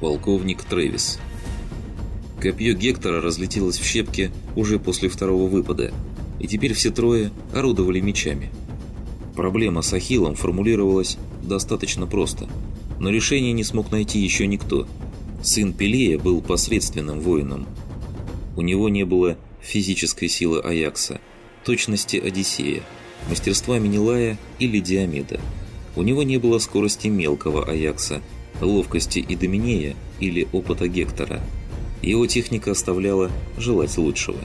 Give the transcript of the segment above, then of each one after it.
Полковник Трэвис. Копье Гектора разлетелось в щепки уже после второго выпада, и теперь все трое орудовали мечами. Проблема с Ахиллом формулировалась достаточно просто, но решение не смог найти еще никто. Сын Пелея был посредственным воином. У него не было физической силы Аякса, точности Одиссея, мастерства Менелая или Диомеда. У него не было скорости мелкого Аякса, ловкости Идоминея или опыта Гектора. Его техника оставляла желать лучшего.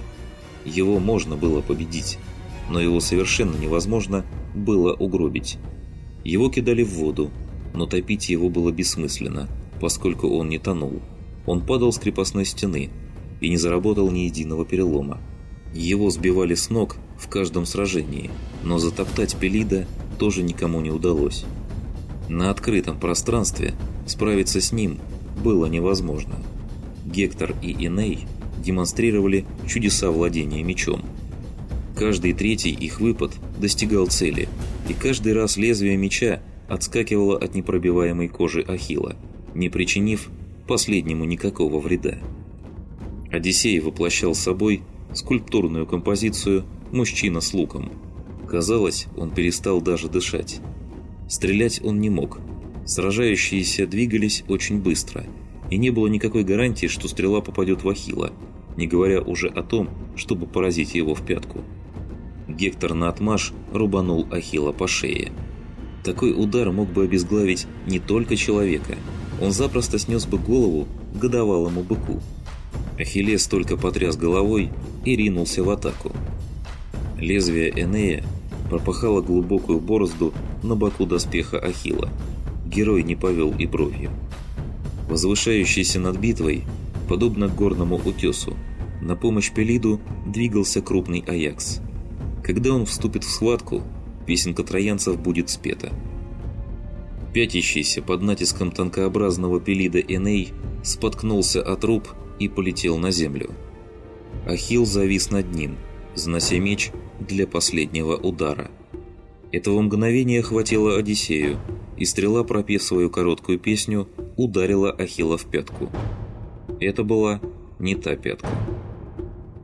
Его можно было победить, но его совершенно невозможно было угробить. Его кидали в воду, но топить его было бессмысленно, поскольку он не тонул. Он падал с крепостной стены и не заработал ни единого перелома. Его сбивали с ног в каждом сражении, но затоптать Пелида тоже никому не удалось. На открытом пространстве справиться с ним было невозможно. Гектор и Иней демонстрировали чудеса владения мечом. Каждый третий их выпад достигал цели, и каждый раз лезвие меча отскакивало от непробиваемой кожи Ахила, не причинив последнему никакого вреда. Одиссей воплощал собой скульптурную композицию «Мужчина с луком». Казалось, он перестал даже дышать. Стрелять он не мог. Сражающиеся двигались очень быстро, и не было никакой гарантии, что стрела попадет в Ахилла, не говоря уже о том, чтобы поразить его в пятку. Гектор на отмаш рубанул Ахилла по шее. Такой удар мог бы обезглавить не только человека, он запросто снес бы голову годовалому быку. Ахиллес только потряс головой и ринулся в атаку. Лезвие Энея пропахало глубокую борозду на боку доспеха Ахилла. Герой не повел и бровью. Возвышающийся над битвой, подобно горному утесу, на помощь Пелиду двигался крупный Аякс. Когда он вступит в схватку, песенка троянцев будет спета. Пятящийся под натиском танкообразного Пелида Эней споткнулся от труп и полетел на землю. Ахилл завис над ним, занося меч для последнего удара. Этого мгновения хватило Одиссею, и стрела, пропев свою короткую песню, ударила Ахилла в пятку. Это была не та пятка.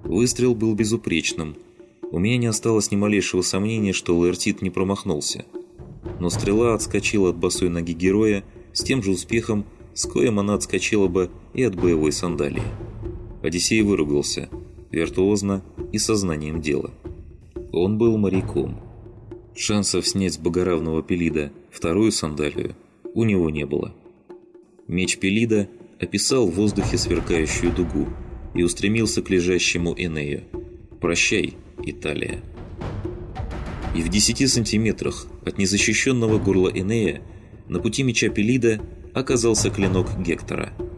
Выстрел был безупречным. У меня не осталось ни малейшего сомнения, что Лаэртит не промахнулся. Но стрела отскочила от босой ноги героя с тем же успехом, с коем она отскочила бы и от боевой сандалии. Одиссей выругался, виртуозно и сознанием дела. Он был моряком. Шансов снять с богоравного Пелида вторую сандалию у него не было. Меч Пелида описал в воздухе сверкающую дугу и устремился к лежащему Энею. «Прощай, Италия». И в десяти сантиметрах от незащищенного горла Энея на пути меча Пелида оказался клинок Гектора –